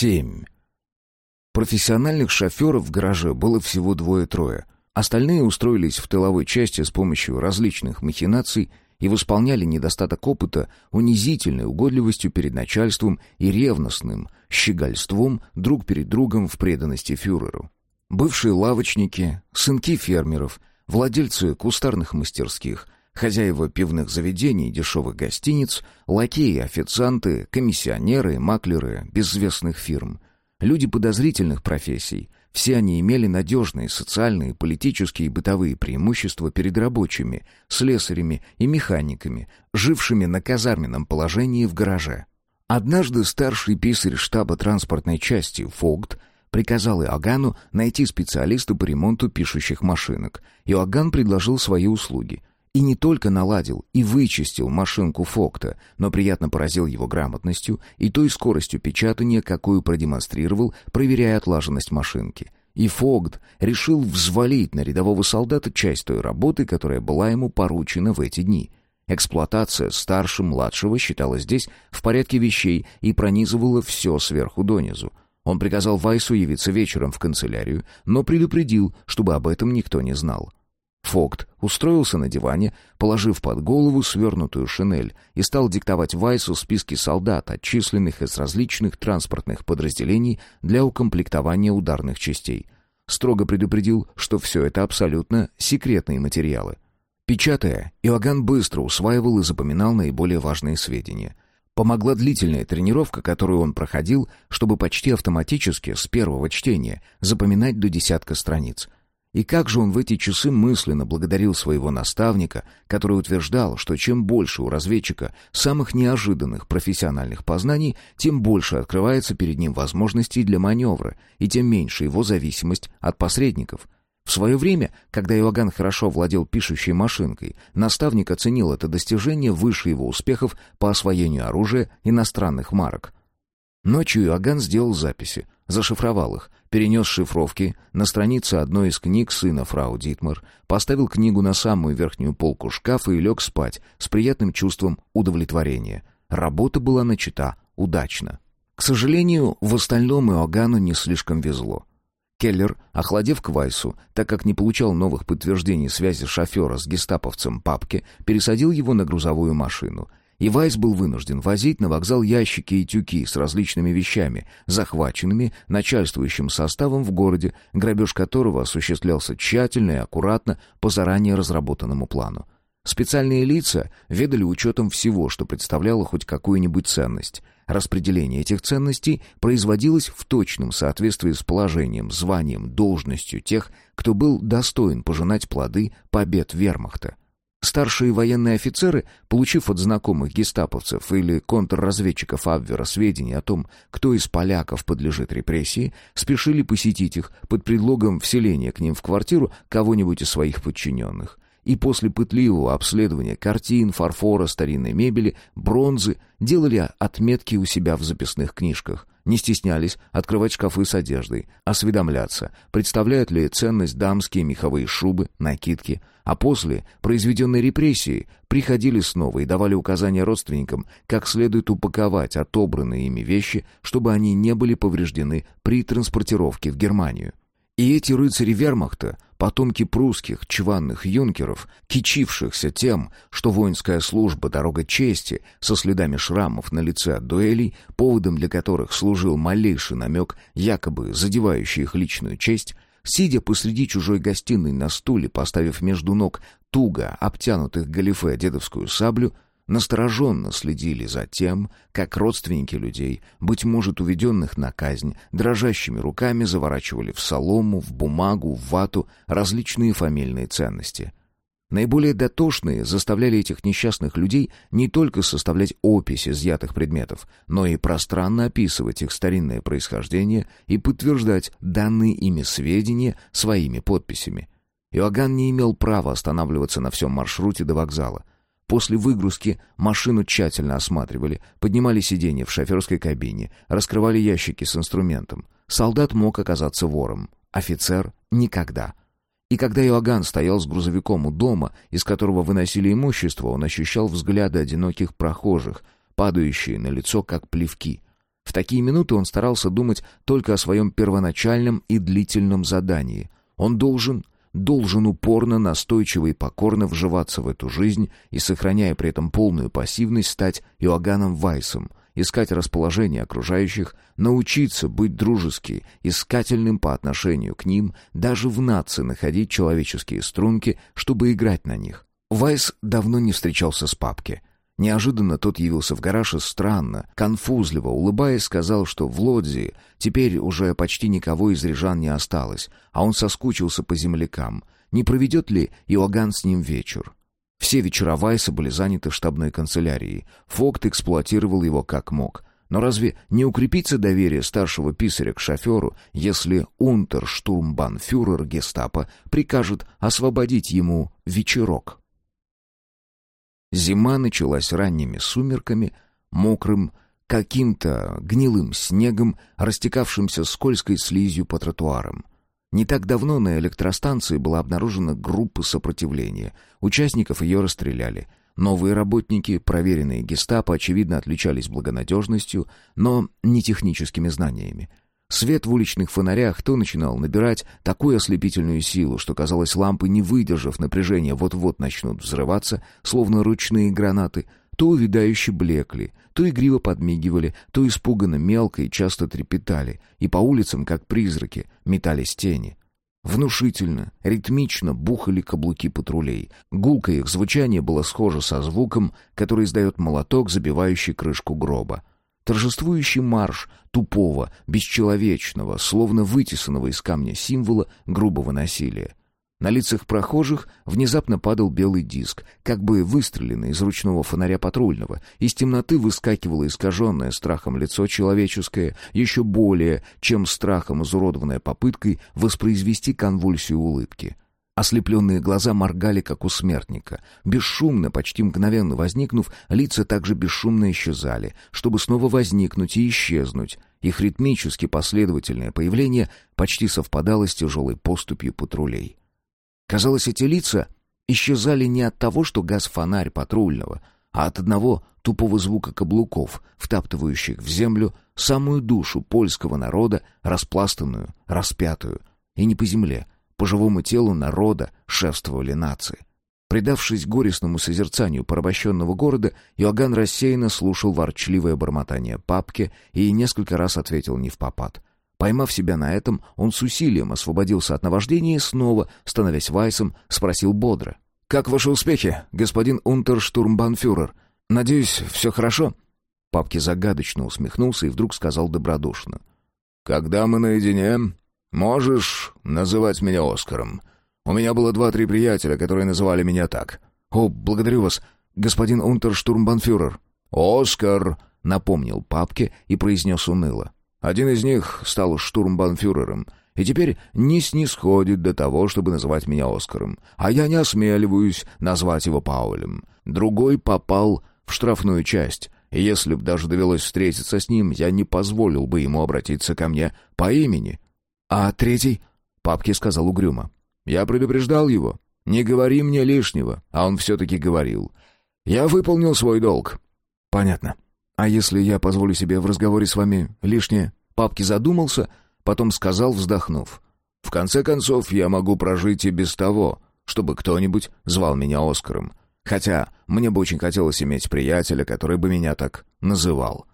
7. Профессиональных шоферов в гараже было всего двое-трое. Остальные устроились в тыловой части с помощью различных махинаций и восполняли недостаток опыта унизительной угодливостью перед начальством и ревностным щегольством друг перед другом в преданности фюреру. Бывшие лавочники, сынки фермеров, владельцы кустарных мастерских, хозяева пивных заведений, дешевых гостиниц, лакеи, официанты, комиссионеры, маклеры безвестных фирм, люди подозрительных профессий — все они имели надежные социальные, политические и бытовые преимущества перед рабочими, слесарями и механиками, жившими на казарменном положении в гараже. Однажды старший писарь штаба транспортной части Фогт приказал Иоганну найти специалиста по ремонту пишущих машинок. Иоганн предложил свои услуги. И не только наладил и вычистил машинку Фокта, но приятно поразил его грамотностью и той скоростью печатания, какую продемонстрировал, проверяя отлаженность машинки. И Фогд решил взвалить на рядового солдата часть той работы, которая была ему поручена в эти дни. Эксплуатация старше-младшего считалась здесь в порядке вещей и пронизывала все сверху донизу. Он приказал Вайсу явиться вечером в канцелярию, но предупредил, чтобы об этом никто не знал. Фогт устроился на диване, положив под голову свернутую шинель, и стал диктовать Вайсу списки солдат, отчисленных из различных транспортных подразделений для укомплектования ударных частей. Строго предупредил, что все это абсолютно секретные материалы. Печатая, Иоганн быстро усваивал и запоминал наиболее важные сведения. Помогла длительная тренировка, которую он проходил, чтобы почти автоматически, с первого чтения, запоминать до десятка страниц — и как же он в эти часы мысленно благодарил своего наставника, который утверждал, что чем больше у разведчика самых неожиданных профессиональных познаний, тем больше открывается перед ним возможностей для маневра, и тем меньше его зависимость от посредников. В свое время, когда Иоганн хорошо владел пишущей машинкой, наставник оценил это достижение выше его успехов по освоению оружия иностранных марок. Ночью Иоганн сделал записи, зашифровал их, перенес шифровки на страницы одной из книг сына фрау Дитмар, поставил книгу на самую верхнюю полку шкафа и лег спать с приятным чувством удовлетворения. Работа была начата удачно. К сожалению, в остальном Иоганну не слишком везло. Келлер, охладев к Вайсу, так как не получал новых подтверждений связи шофера с гестаповцем папки, пересадил его на грузовую машину — и Вайс был вынужден возить на вокзал ящики и тюки с различными вещами, захваченными начальствующим составом в городе, грабеж которого осуществлялся тщательно и аккуратно по заранее разработанному плану. Специальные лица ведали учетом всего, что представляло хоть какую-нибудь ценность. Распределение этих ценностей производилось в точном соответствии с положением, званием, должностью тех, кто был достоин пожинать плоды побед вермахта. Старшие военные офицеры, получив от знакомых гестаповцев или контрразведчиков Абвера сведения о том, кто из поляков подлежит репрессии, спешили посетить их под предлогом вселения к ним в квартиру кого-нибудь из своих подчиненных. И после пытливого обследования картин, фарфора, старинной мебели, бронзы делали отметки у себя в записных книжках, не стеснялись открывать шкафы с одеждой, осведомляться, представляют ли ценность дамские меховые шубы, накидки, а после произведенной репрессии приходили снова и давали указания родственникам, как следует упаковать отобранные ими вещи, чтобы они не были повреждены при транспортировке в Германию. И эти рыцари вермахта, потомки прусских чванных юнкеров, кичившихся тем, что воинская служба — дорога чести, со следами шрамов на лице от дуэлей, поводом для которых служил малейший намек, якобы задевающий их личную честь, сидя посреди чужой гостиной на стуле, поставив между ног туго обтянутых галифе дедовскую саблю — настороженно следили за тем, как родственники людей, быть может, уведенных на казнь, дрожащими руками заворачивали в солому, в бумагу, в вату различные фамильные ценности. Наиболее дотошные заставляли этих несчастных людей не только составлять опись изъятых предметов, но и пространно описывать их старинное происхождение и подтверждать данные ими сведения своими подписями. Иоганн не имел права останавливаться на всем маршруте до вокзала. После выгрузки машину тщательно осматривали, поднимали сиденья в шоферской кабине, раскрывали ящики с инструментом. Солдат мог оказаться вором, офицер — никогда. И когда Иоганн стоял с грузовиком у дома, из которого выносили имущество, он ощущал взгляды одиноких прохожих, падающие на лицо, как плевки. В такие минуты он старался думать только о своем первоначальном и длительном задании. Он должен, должен упорно, настойчиво и покорно вживаться в эту жизнь и, сохраняя при этом полную пассивность, стать Иоганном Вайсом, искать расположение окружающих, научиться быть дружески, искательным по отношению к ним, даже в нации находить человеческие струнки, чтобы играть на них. Вайс давно не встречался с папки. Неожиданно тот явился в гараж и странно, конфузливо, улыбаясь, сказал, что в Лодзи теперь уже почти никого из рижан не осталось, а он соскучился по землякам. Не проведет ли Иоганн с ним вечер? Все вечера Вайса были заняты штабной канцелярией. Фокт эксплуатировал его как мог. Но разве не укрепится доверие старшего писаря к шоферу, если унтерштурмбанфюрер гестапо прикажет освободить ему вечерок? Зима началась ранними сумерками, мокрым, каким-то гнилым снегом, растекавшимся скользкой слизью по тротуарам. Не так давно на электростанции была обнаружена группа сопротивления. Участников ее расстреляли. Новые работники, проверенные гестапо, очевидно отличались благонадежностью, но не техническими знаниями. Свет в уличных фонарях то начинал набирать такую ослепительную силу, что, казалось, лампы, не выдержав напряжения, вот-вот начнут взрываться, словно ручные гранаты, то увядающе блекли, то игриво подмигивали, то испуганно мелко и часто трепетали, и по улицам, как призраки, метались тени. Внушительно, ритмично бухали каблуки патрулей. Гулкое их звучание было схоже со звуком, который издает молоток, забивающий крышку гроба. Торжествующий марш тупого, бесчеловечного, словно вытесанного из камня символа грубого насилия. На лицах прохожих внезапно падал белый диск, как бы выстреленный из ручного фонаря патрульного. Из темноты выскакивало искаженное страхом лицо человеческое, еще более, чем страхом изуродованная попыткой воспроизвести конвульсию улыбки. Ослепленные глаза моргали, как у смертника. Бесшумно, почти мгновенно возникнув, лица также бесшумно исчезали, чтобы снова возникнуть и исчезнуть. Их ритмически последовательное появление почти совпадало с тяжелой поступью патрулей. Казалось, эти лица исчезали не от того, что газ фонарь патрульного, а от одного тупого звука каблуков, втаптывающих в землю самую душу польского народа, распластанную, распятую. И не по земле, по живому телу народа шествовали нации. Предавшись горестному созерцанию порабощенного города, Иоганн рассеянно слушал ворчливое бормотание папки и несколько раз ответил не в попад. Поймав себя на этом, он с усилием освободился от наваждения и снова, становясь Вайсом, спросил бодро. «Как ваши успехи, господин унтерштурмбанфюрер? Надеюсь, все хорошо?» Папки загадочно усмехнулся и вдруг сказал добродушно. «Когда мы наедине, «Можешь называть меня Оскаром. У меня было два-три приятеля, которые называли меня так». «О, благодарю вас, господин унтерштурмбанфюрер». «Оскар», — напомнил папке и произнес уныло. «Один из них стал штурмбанфюрером» и теперь не снисходит до того, чтобы называть меня Оскаром, а я не осмеливаюсь назвать его Паулем. Другой попал в штрафную часть, и если б даже довелось встретиться с ним, я не позволил бы ему обратиться ко мне по имени. «А третий?» — папке сказал угрюмо. «Я предупреждал его. Не говори мне лишнего». А он все-таки говорил. «Я выполнил свой долг». «Понятно. А если я позволю себе в разговоре с вами лишнее?» Папки задумался, потом сказал, вздохнув. «В конце концов, я могу прожить и без того, чтобы кто-нибудь звал меня Оскаром. Хотя мне бы очень хотелось иметь приятеля, который бы меня так называл.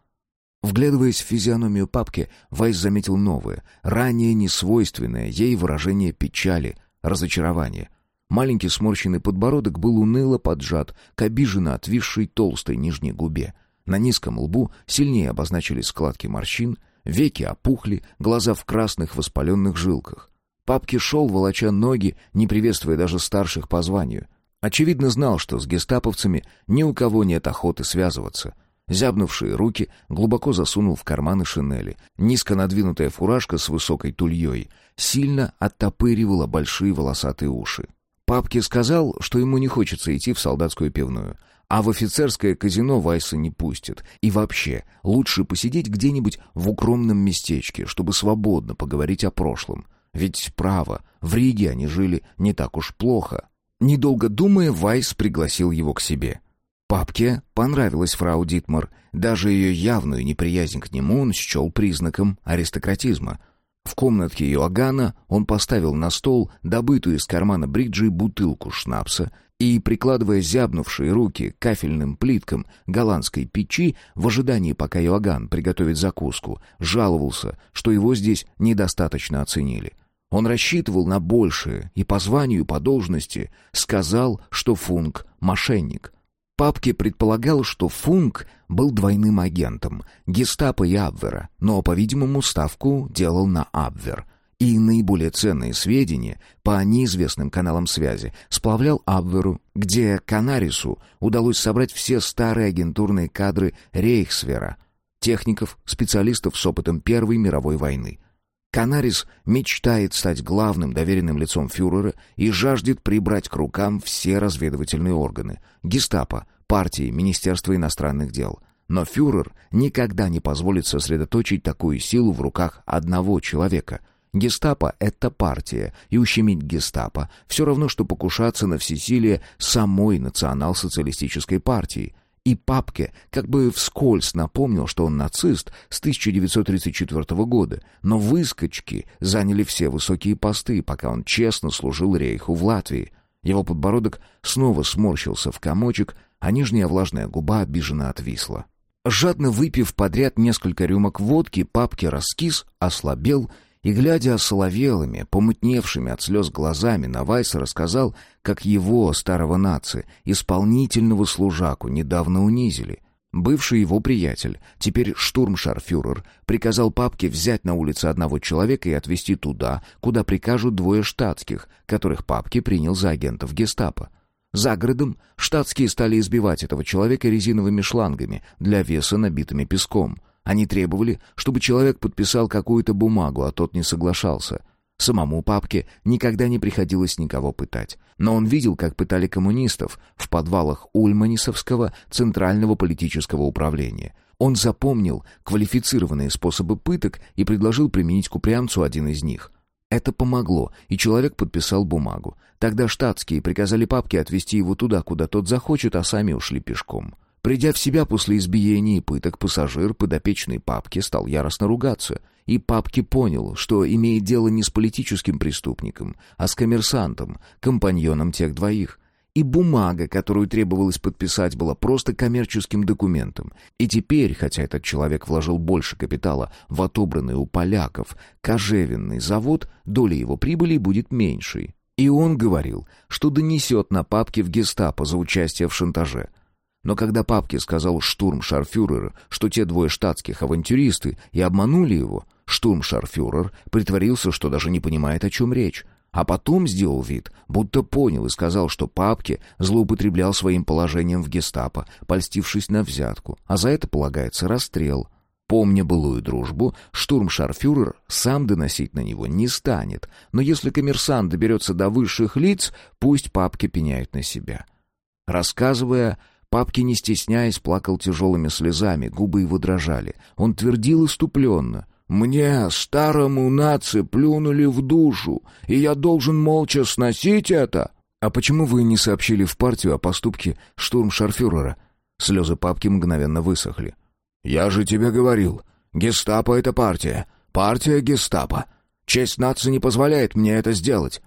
Вглядываясь в физиономию папки, Вайс заметил новое, ранее несвойственное ей выражение печали, разочарования. Маленький сморщенный подбородок был уныло поджат к обиженно отвисшей толстой нижней губе. На низком лбу сильнее обозначились складки морщин, веки опухли, глаза в красных воспаленных жилках. Папки шел, волоча ноги, не приветствуя даже старших по званию. Очевидно знал, что с гестаповцами ни у кого нет охоты связываться — Зябнувшие руки глубоко засунул в карманы шинели. Низко надвинутая фуражка с высокой тульей сильно оттопыривала большие волосатые уши. Папке сказал, что ему не хочется идти в солдатскую пивную, а в офицерское казино Вайса не пустят. И вообще, лучше посидеть где-нибудь в укромном местечке, чтобы свободно поговорить о прошлом. Ведь, право, в Риге они жили не так уж плохо. Недолго думая, Вайс пригласил его к себе. Папке понравилась фрау Дитмар. Даже ее явную неприязнь к нему он счел признаком аристократизма. В комнатке Иоганна он поставил на стол добытую из кармана Бриджи бутылку шнапса и, прикладывая зябнувшие руки к кафельным плиткам голландской печи, в ожидании, пока Иоганн приготовит закуску, жаловался, что его здесь недостаточно оценили. Он рассчитывал на большее и по званию по должности сказал, что Функ — мошенник. Папке предполагал, что Функ был двойным агентом гестапо и Абвера, но, по-видимому, ставку делал на Абвер — и наиболее ценные сведения по неизвестным каналам связи сплавлял Абверу, где Канарису удалось собрать все старые агентурные кадры Рейхсвера, техников, специалистов с опытом Первой мировой войны. Канарис мечтает стать главным доверенным лицом фюрера и жаждет прибрать к рукам все разведывательные органы – гестапо, партии, Министерство иностранных дел – но фюрер никогда не позволит сосредоточить такую силу в руках одного человека — Гестапо — это партия, и ущемить гестапо — все равно, что покушаться на всесилие самой национал-социалистической партии. И Папке как бы вскользь напомнил, что он нацист с 1934 года, но выскочки заняли все высокие посты, пока он честно служил рейху в Латвии. Его подбородок снова сморщился в комочек, а нижняя влажная губа обиженно отвисла. Жадно выпив подряд несколько рюмок водки, Папке раскис, ослабел — и, глядя соловелыми, помутневшими от слез глазами, на Вайса рассказал, как его, старого нации, исполнительного служаку, недавно унизили. Бывший его приятель, теперь штурмшарфюрер, приказал папке взять на улице одного человека и отвезти туда, куда прикажут двое штатских, которых папке принял за агентов гестапо. За городом штатские стали избивать этого человека резиновыми шлангами для веса, набитыми песком. Они требовали, чтобы человек подписал какую-то бумагу, а тот не соглашался. Самому папке никогда не приходилось никого пытать. Но он видел, как пытали коммунистов в подвалах Ульманисовского Центрального политического управления. Он запомнил квалифицированные способы пыток и предложил применить к упрямцу один из них. Это помогло, и человек подписал бумагу. Тогда штатские приказали папке отвезти его туда, куда тот захочет, а сами ушли пешком. Придя в себя после избиений и пыток, пассажир подопечной папки стал яростно ругаться. И папки понял, что имеет дело не с политическим преступником, а с коммерсантом, компаньоном тех двоих. И бумага, которую требовалось подписать, была просто коммерческим документом. И теперь, хотя этот человек вложил больше капитала в отобранный у поляков кожевенный завод, доля его прибыли будет меньшей. И он говорил, что донесет на папке в гестапо за участие в шантаже. Но когда папке сказал штурмшарфюрер, что те двое штатских авантюристы и обманули его, штурмшарфюрер притворился, что даже не понимает, о чем речь. А потом сделал вид, будто понял и сказал, что папке злоупотреблял своим положением в гестапо, польстившись на взятку, а за это полагается расстрел. Помня былую дружбу, штурмшарфюрер сам доносить на него не станет, но если коммерсант доберется до высших лиц, пусть папки пеняют на себя. Рассказывая Папки, не стесняясь, плакал тяжелыми слезами, губы его дрожали. Он твердил иступленно. «Мне, старому нации, плюнули в душу, и я должен молча сносить это!» «А почему вы не сообщили в партию о поступке штурмшарфюрера?» Слезы папки мгновенно высохли. «Я же тебе говорил, гестапо — это партия. Партия гестапо. Честь нации не позволяет мне это сделать».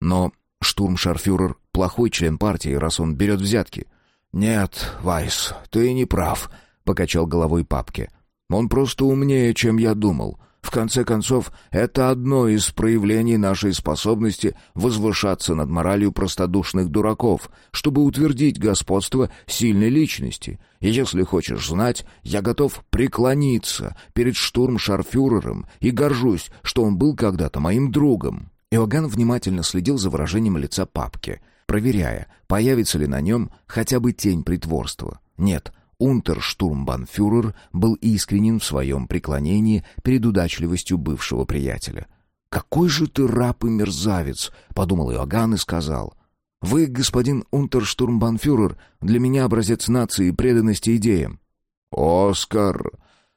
«Но штурмшарфюрер — плохой член партии, раз он берет взятки. «Нет, Вайс, ты не прав», — покачал головой папки. «Он просто умнее, чем я думал. В конце концов, это одно из проявлений нашей способности возвышаться над моралью простодушных дураков, чтобы утвердить господство сильной личности. И если хочешь знать, я готов преклониться перед штурмшарфюрером и горжусь, что он был когда-то моим другом». Иоганн внимательно следил за выражением лица папки — проверяя, появится ли на нем хотя бы тень притворства. Нет, унтерштурмбанфюрер был искренен в своем преклонении перед удачливостью бывшего приятеля. «Какой же ты раб и мерзавец!» — подумал Иоганн и сказал. «Вы, господин унтерштурмбанфюрер, для меня образец нации и преданности идеям». «Оскар!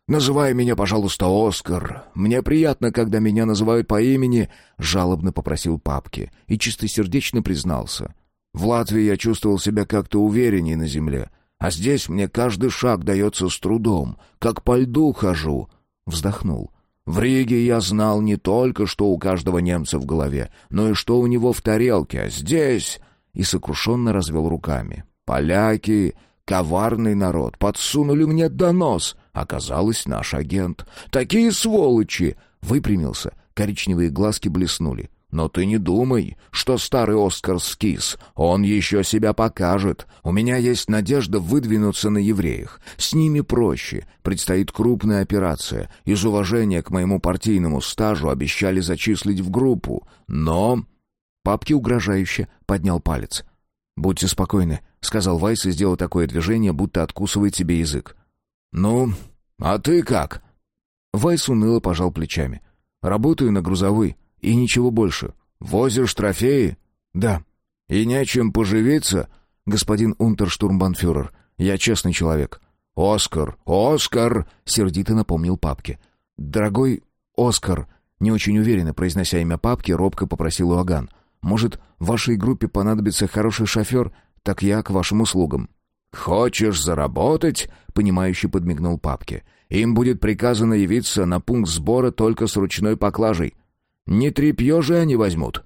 Называй меня, пожалуйста, Оскар. Мне приятно, когда меня называют по имени», — жалобно попросил папки и чистосердечно признался. В Латвии я чувствовал себя как-то увереннее на земле, А здесь мне каждый шаг дается с трудом, как по льду хожу». Вздохнул. В Риге я знал не только, что у каждого немца в голове, но и что у него в тарелке, а здесь...» И сокрушенно развел руками. «Поляки, коварный народ, подсунули мне донос. Оказалось, наш агент. Такие сволочи!» Выпрямился, коричневые глазки блеснули. Но ты не думай, что старый Оскар скис. Он еще себя покажет. У меня есть надежда выдвинуться на евреях. С ними проще. Предстоит крупная операция. Из уважения к моему партийному стажу обещали зачислить в группу. Но...» Папки угрожающе поднял палец. «Будьте спокойны», — сказал Вайс и сделал такое движение, будто откусывает себе язык. «Ну, а ты как?» Вайс уныло пожал плечами. «Работаю на грузовой. И ничего больше. Возишь трофеи? Да. И нечем поживиться? Господин унтерштурмбанфюрер, я честный человек. Оскар, Оскар, сердито напомнил папке. Дорогой Оскар, не очень уверенно произнося имя папки, робко попросил Уаган. Может, вашей группе понадобится хороший шофер? Так я к вашим услугам. «Хочешь заработать?» — понимающе подмигнул папке. «Им будет приказано явиться на пункт сбора только с ручной поклажей. Не трепье же они возьмут».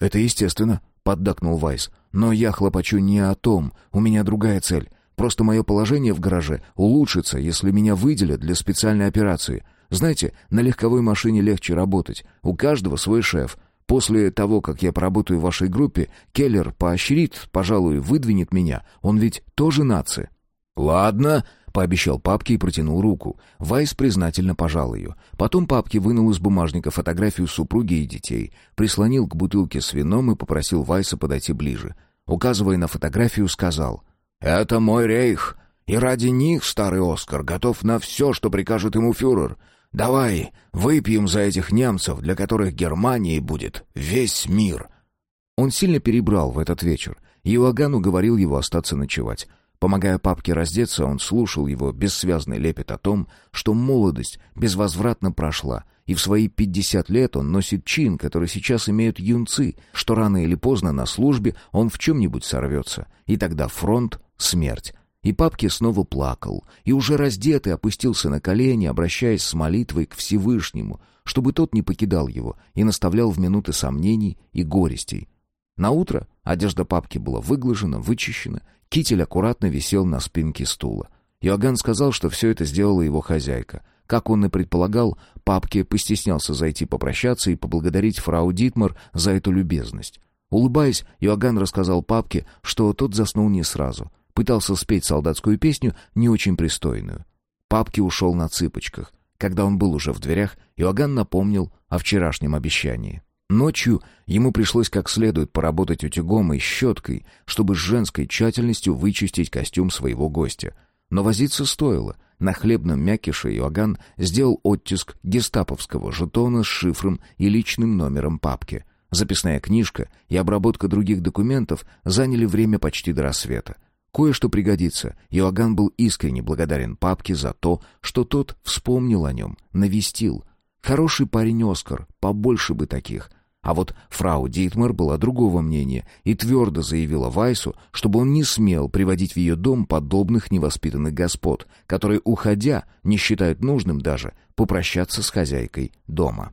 «Это естественно», — поддакнул Вайс. «Но я хлопочу не о том. У меня другая цель. Просто мое положение в гараже улучшится, если меня выделят для специальной операции. Знаете, на легковой машине легче работать. У каждого свой шеф. После того, как я поработаю в вашей группе, Келлер поощрит, пожалуй, выдвинет меня. Он ведь тоже нация». «Ладно», Пообещал папке и протянул руку. Вайс признательно пожал ее. Потом папке вынул из бумажника фотографию супруги и детей, прислонил к бутылке с вином и попросил Вайса подойти ближе. Указывая на фотографию, сказал «Это мой рейх, и ради них старый Оскар готов на все, что прикажет ему фюрер. Давай, выпьем за этих немцев, для которых Германией будет весь мир». Он сильно перебрал в этот вечер. Иоганн уговорил его остаться ночевать. Помогая папке раздеться, он слушал его бессвязный лепет о том, что молодость безвозвратно прошла, и в свои пятьдесят лет он носит чин, который сейчас имеют юнцы, что рано или поздно на службе он в чем-нибудь сорвется, и тогда фронт — смерть. И папке снова плакал, и уже раздетый опустился на колени, обращаясь с молитвой к Всевышнему, чтобы тот не покидал его и наставлял в минуты сомнений и горестей. На утро одежда папки была выглажена, вычищена, Китель аккуратно висел на спинке стула. Иоганн сказал, что все это сделала его хозяйка. Как он и предполагал, папке постеснялся зайти попрощаться и поблагодарить фрау Дитмар за эту любезность. Улыбаясь, Иоганн рассказал папке, что тот заснул не сразу. Пытался спеть солдатскую песню, не очень пристойную. Папке ушел на цыпочках. Когда он был уже в дверях, Иоганн напомнил о вчерашнем обещании. Ночью ему пришлось как следует поработать утюгом и щеткой, чтобы с женской тщательностью вычистить костюм своего гостя. Но возиться стоило. На хлебном мякише Иоганн сделал оттиск гестаповского жетона с шифром и личным номером папки. Записная книжка и обработка других документов заняли время почти до рассвета. Кое-что пригодится. Иоганн был искренне благодарен папке за то, что тот вспомнил о нем, навестил — Хороший парень Оскар, побольше бы таких. А вот фрау Дитмар была другого мнения и твердо заявила Вайсу, чтобы он не смел приводить в ее дом подобных невоспитанных господ, которые, уходя, не считают нужным даже попрощаться с хозяйкой дома.